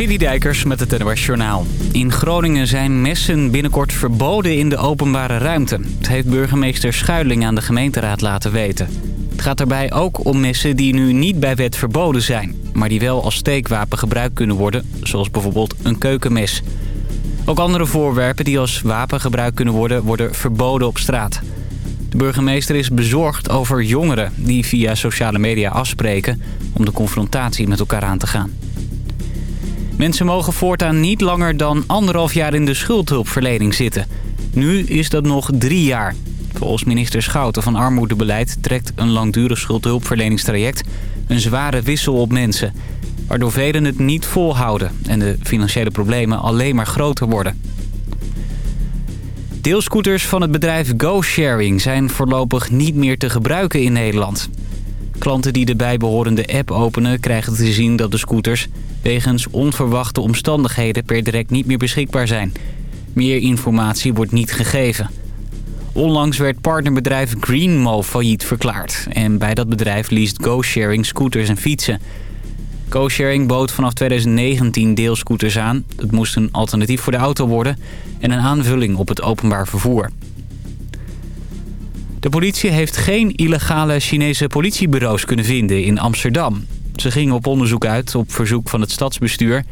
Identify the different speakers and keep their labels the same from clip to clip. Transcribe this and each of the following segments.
Speaker 1: Dijkers met het NOS Journaal. In Groningen zijn messen binnenkort verboden in de openbare ruimte. Het heeft burgemeester Schuiling aan de gemeenteraad laten weten. Het gaat daarbij ook om messen die nu niet bij wet verboden zijn... maar die wel als steekwapen gebruikt kunnen worden, zoals bijvoorbeeld een keukenmes. Ook andere voorwerpen die als wapen gebruikt kunnen worden, worden verboden op straat. De burgemeester is bezorgd over jongeren die via sociale media afspreken... om de confrontatie met elkaar aan te gaan. Mensen mogen voortaan niet langer dan anderhalf jaar in de schuldhulpverlening zitten. Nu is dat nog drie jaar. Volgens minister Schouten van Armoedebeleid trekt een langdurig schuldhulpverleningstraject een zware wissel op mensen. Waardoor velen het niet volhouden en de financiële problemen alleen maar groter worden. Deelscooters van het bedrijf GoSharing zijn voorlopig niet meer te gebruiken in Nederland. Klanten die de bijbehorende app openen krijgen te zien dat de scooters wegens onverwachte omstandigheden per direct niet meer beschikbaar zijn. Meer informatie wordt niet gegeven. Onlangs werd partnerbedrijf Greenmo failliet verklaard. En bij dat bedrijf leest GoSharing scooters en fietsen. GoSharing bood vanaf 2019 deelscooters aan. Het moest een alternatief voor de auto worden en een aanvulling op het openbaar vervoer. De politie heeft geen illegale Chinese politiebureaus kunnen vinden in Amsterdam. Ze gingen op onderzoek uit op verzoek van het stadsbestuur...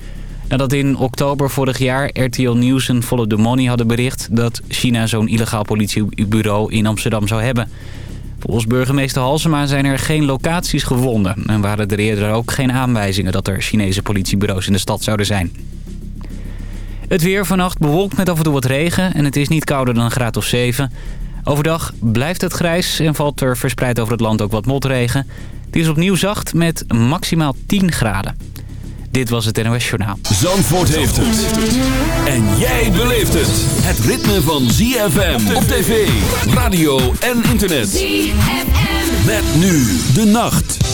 Speaker 1: nadat in oktober vorig jaar RTL Nieuws en Follow the Money hadden bericht... dat China zo'n illegaal politiebureau in Amsterdam zou hebben. Volgens burgemeester Halsema zijn er geen locaties gevonden... en waren er eerder ook geen aanwijzingen dat er Chinese politiebureaus in de stad zouden zijn. Het weer vannacht bewolkt met af en toe wat regen en het is niet kouder dan een graad of 7... Overdag blijft het grijs en valt er verspreid over het land ook wat motregen. Het is opnieuw zacht met maximaal 10 graden. Dit was het NOS Journaal.
Speaker 2: Zandvoort heeft het. En jij beleeft het. Het ritme van ZFM op tv, radio en internet. ZFM. Met nu de nacht.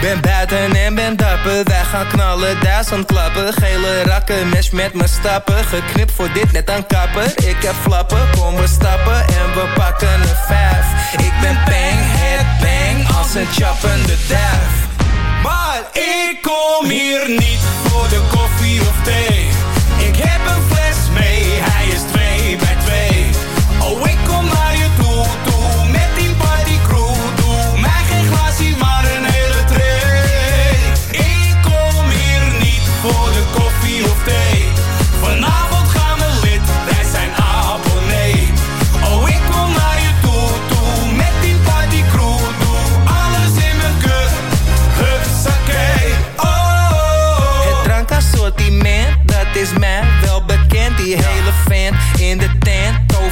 Speaker 3: Ben buiten en ben dapper, wij gaan knallen, duizend klappen. Gele rakken, mes met mijn stappen Geknipt voor dit net een kapper Ik heb flappen, kom we stappen En we pakken een vijf. Ik ben bang, head bang Als een chappende duif Maar ik kom hier niet voor de koffie of thee. Ik heb een fles mee, hij is twee bij twee. Oh, ik kom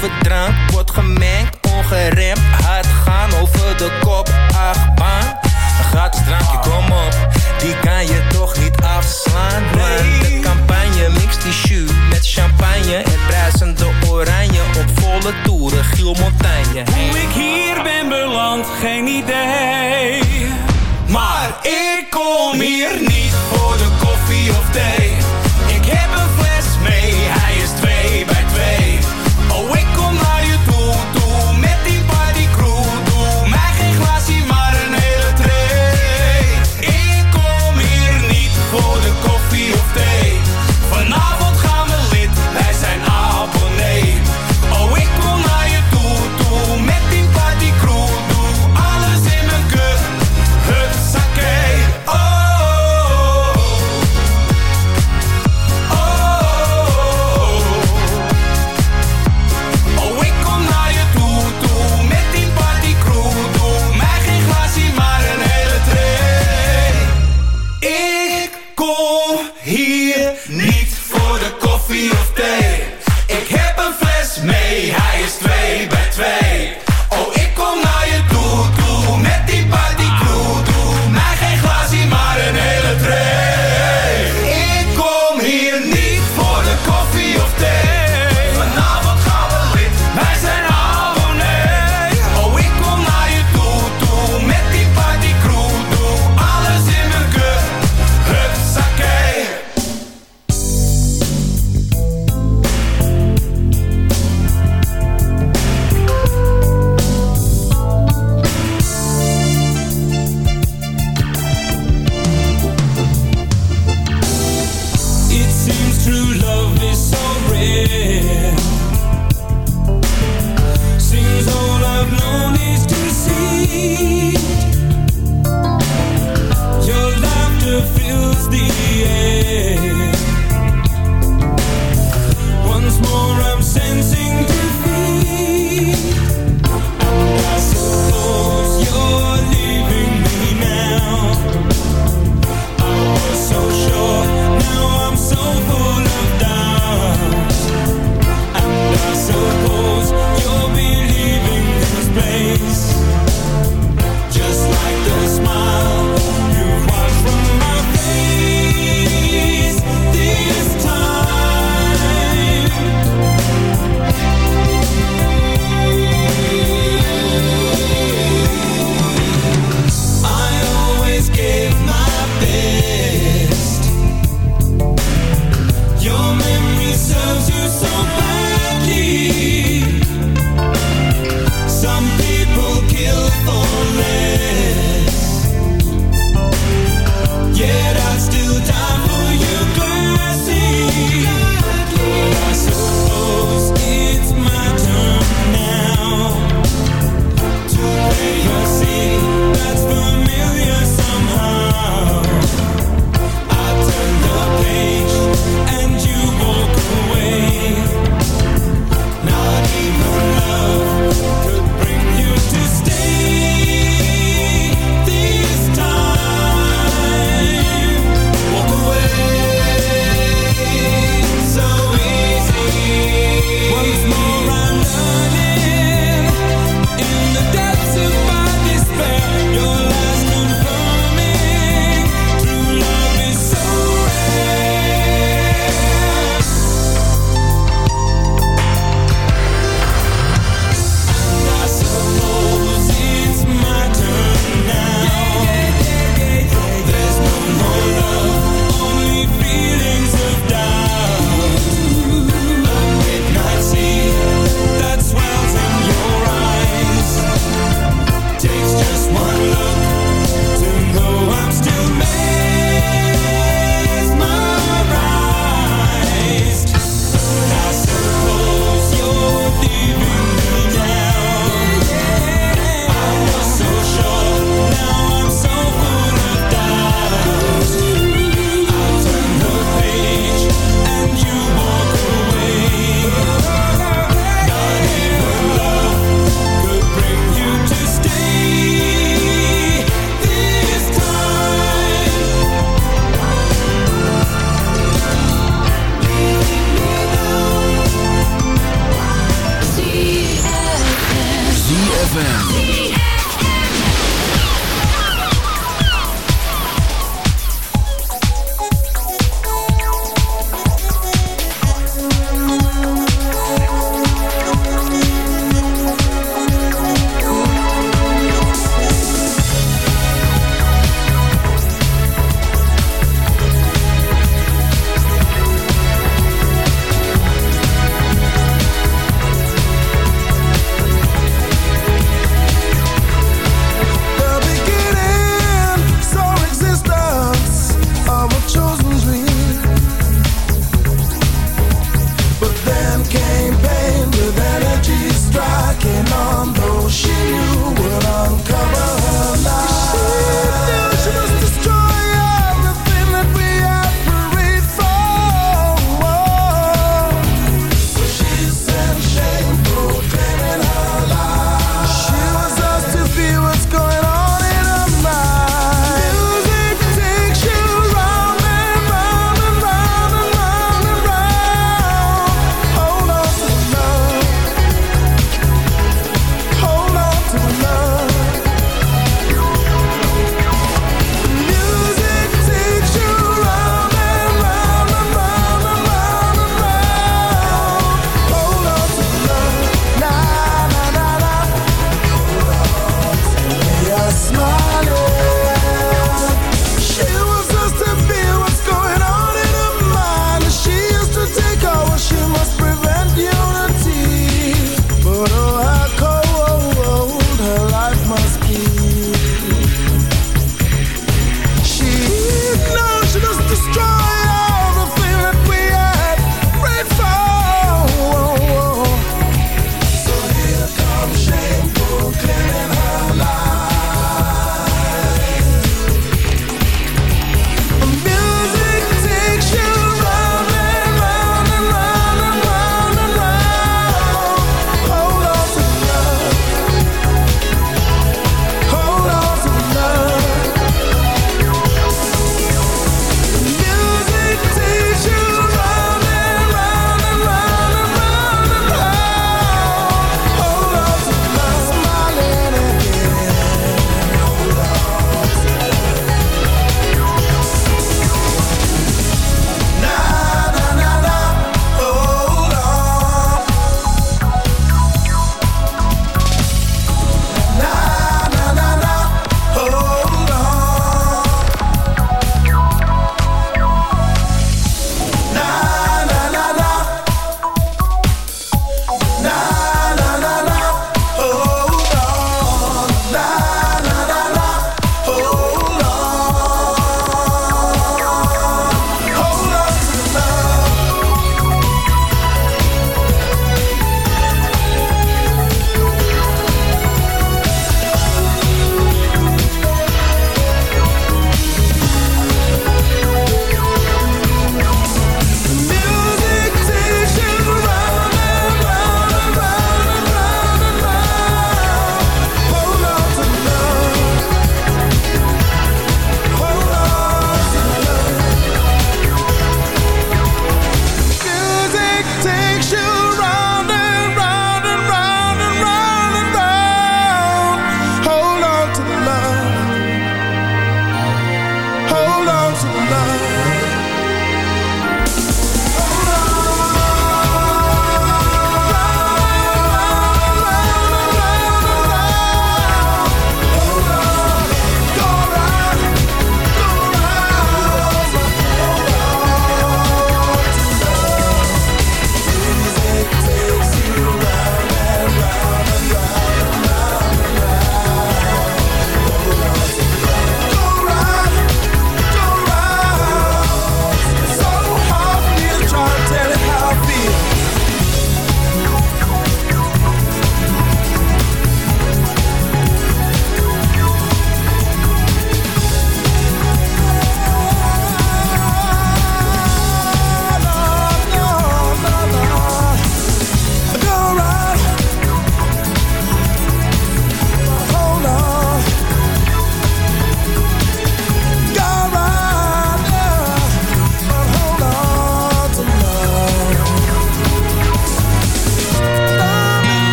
Speaker 3: tent over drank wordt gemengd Ongeremd, hard gaan over de kop, achtbaan Een gratis drankje, kom op, die kan je toch niet afslaan Man, de campagne mixt die jus met champagne. En bruisende oranje op volle toeren, Giel Montagne Hoe ik hier ben beland, geen idee. Maar ik kom hier niet voor de koffie of thee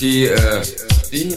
Speaker 3: die, äh, die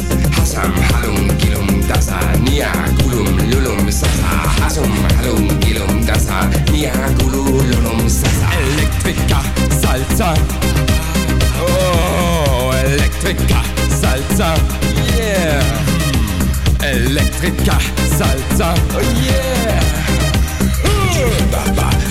Speaker 4: Hallo halum gilum dasa Nia gulum lulum sasa. Asam halum gilum dasa Nia gulum lulum sasa. Elektrika salsa. Oh,
Speaker 5: elektrika salsa. Yeah. Elektrika salsa. Oh, yeah, yeah baba.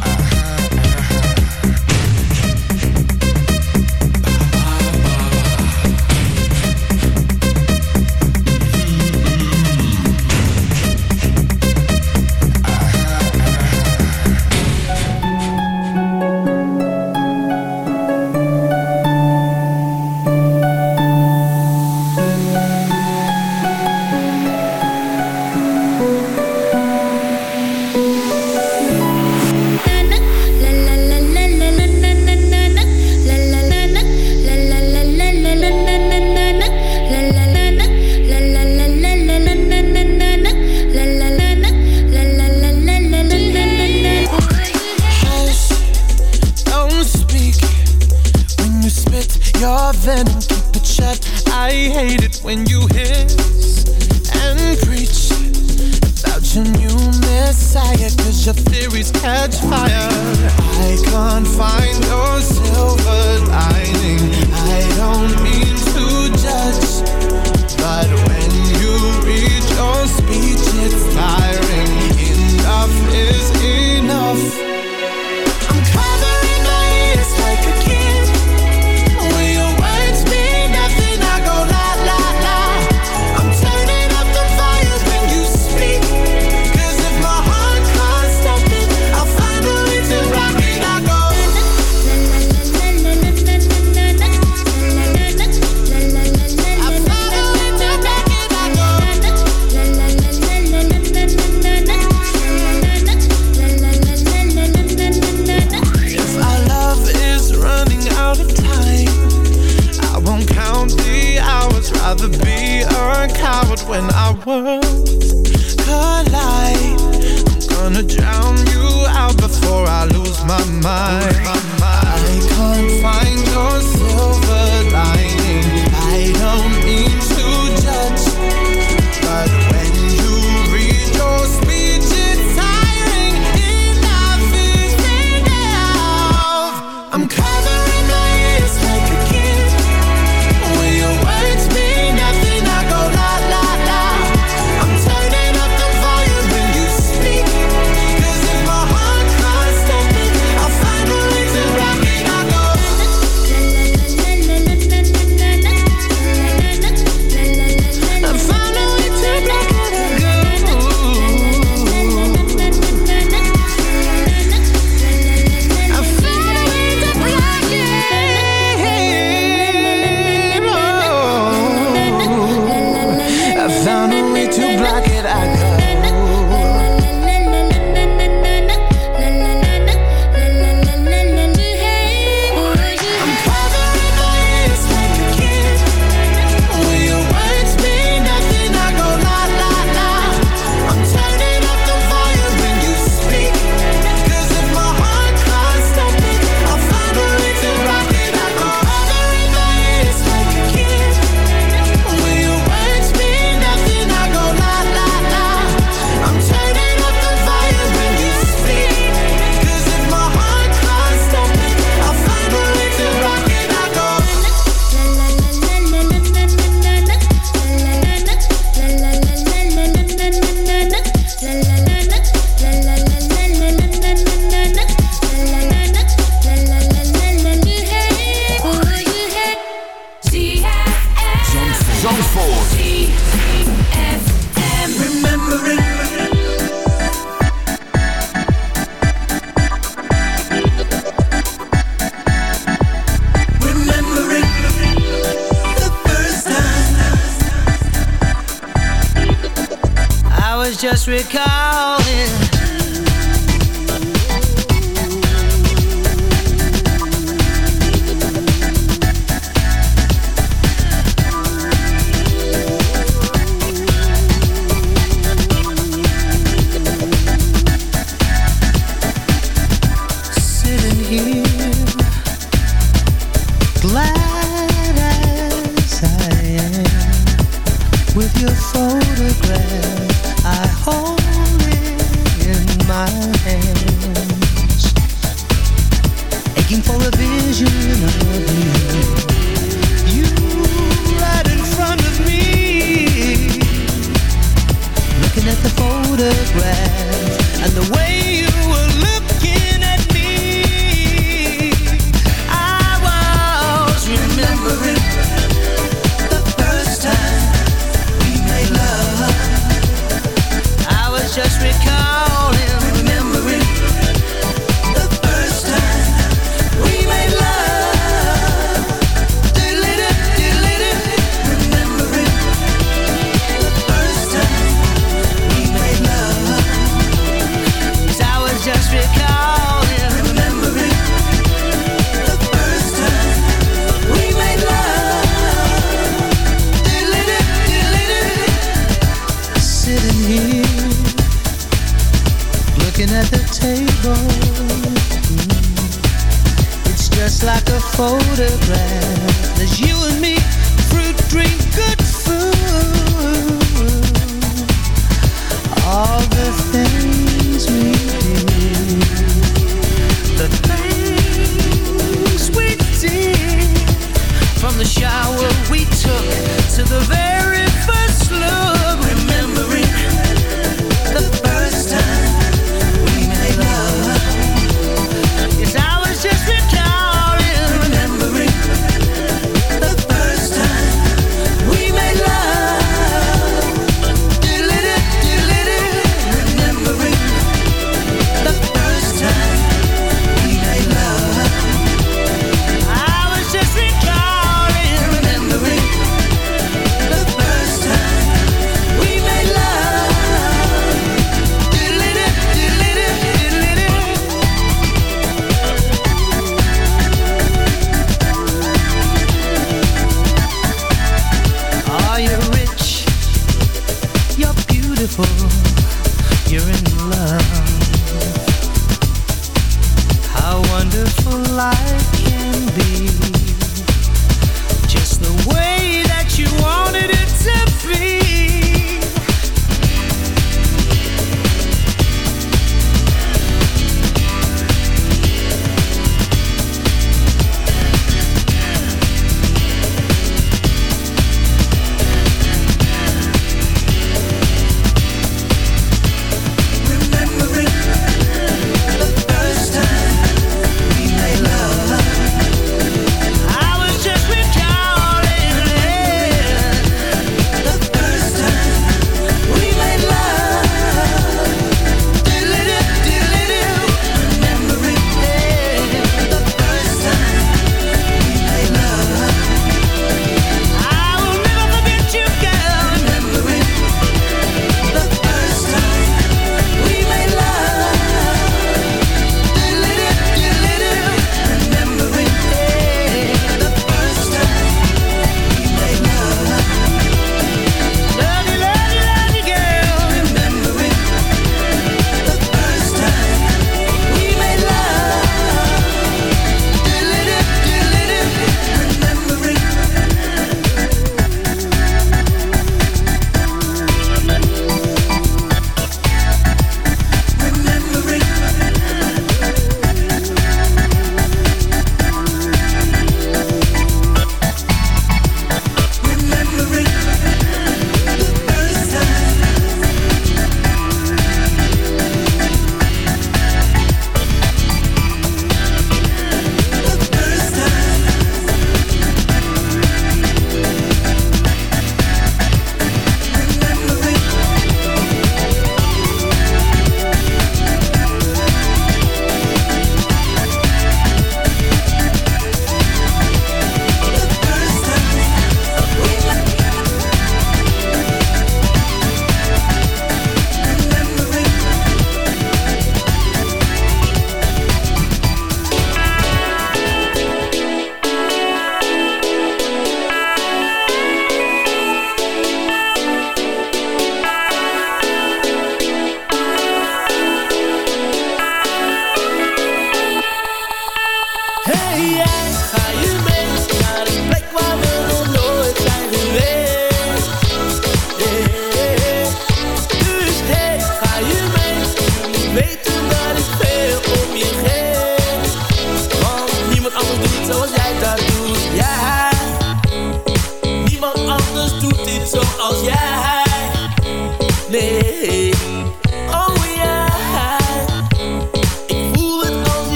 Speaker 5: disregard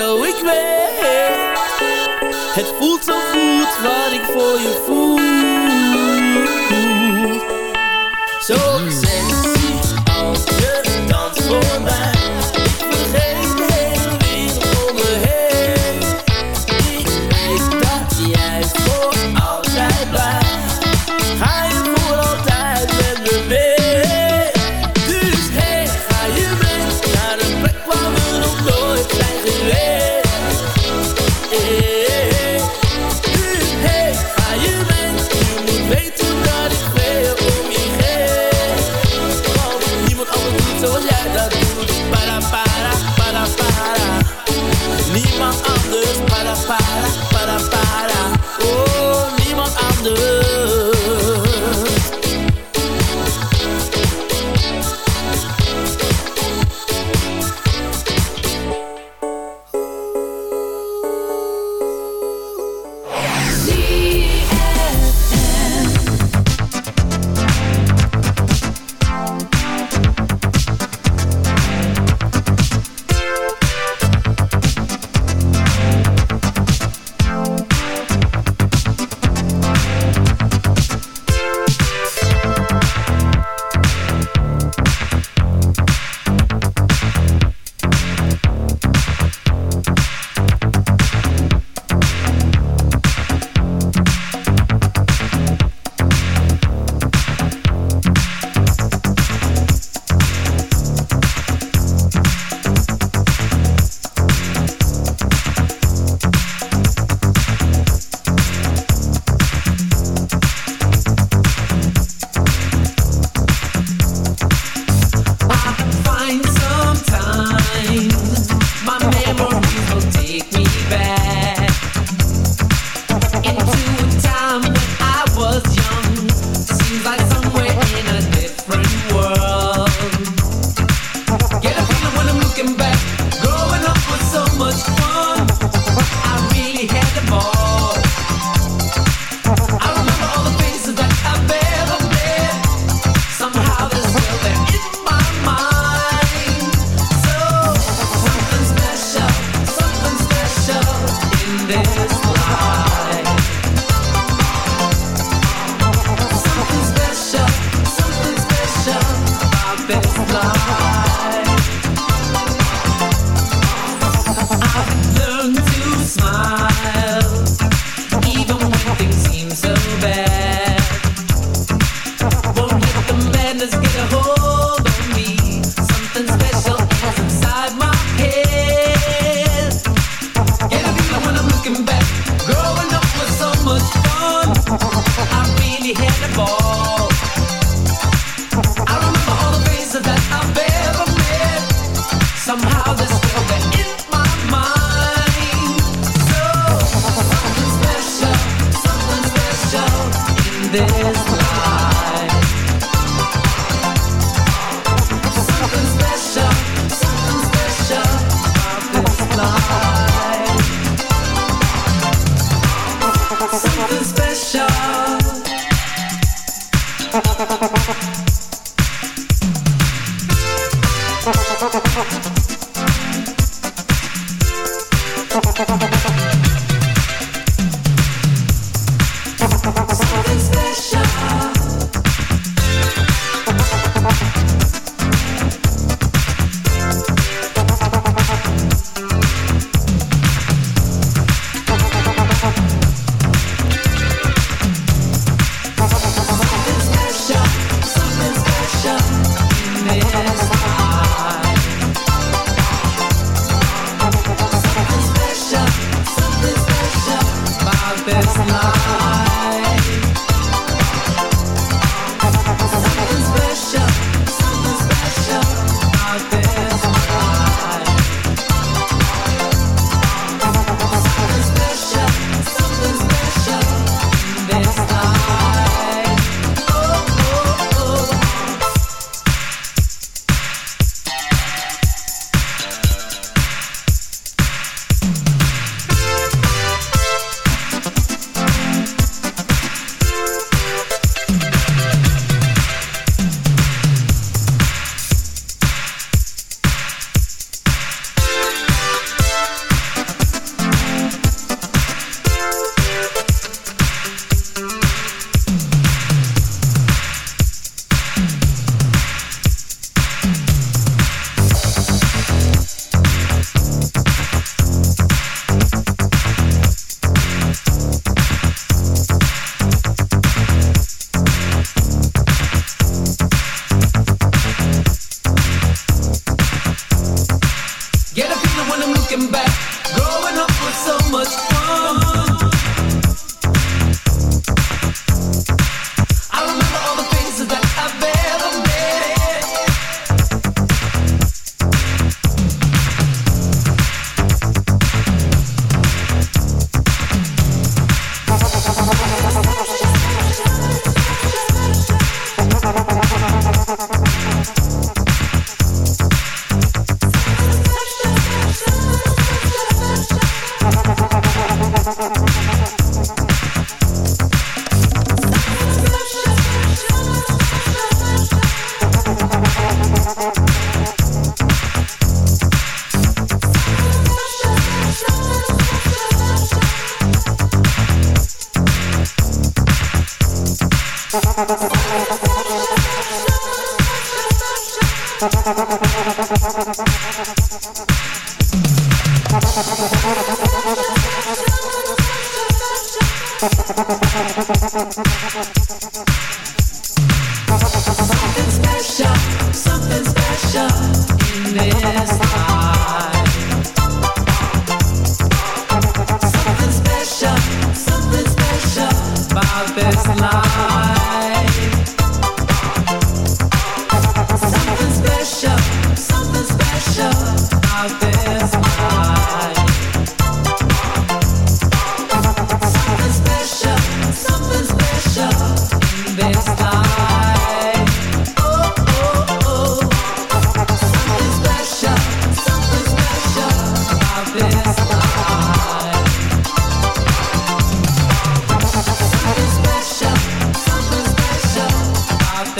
Speaker 5: oh ik weet. Het voelt zo
Speaker 6: goed wat ik voor je voel.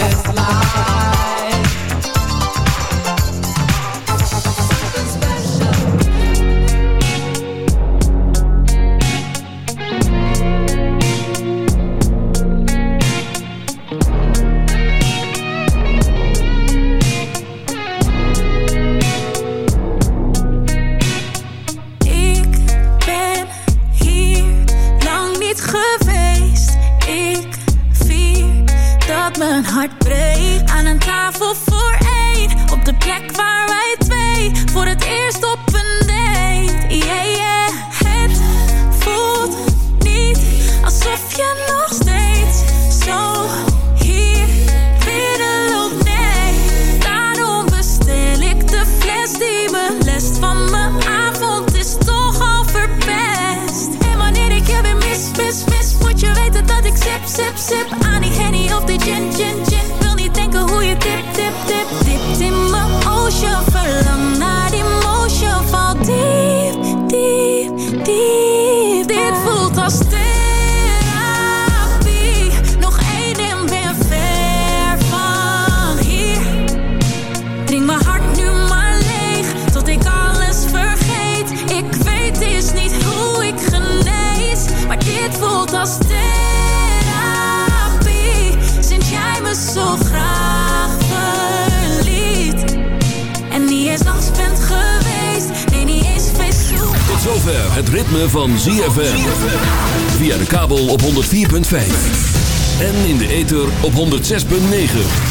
Speaker 6: antes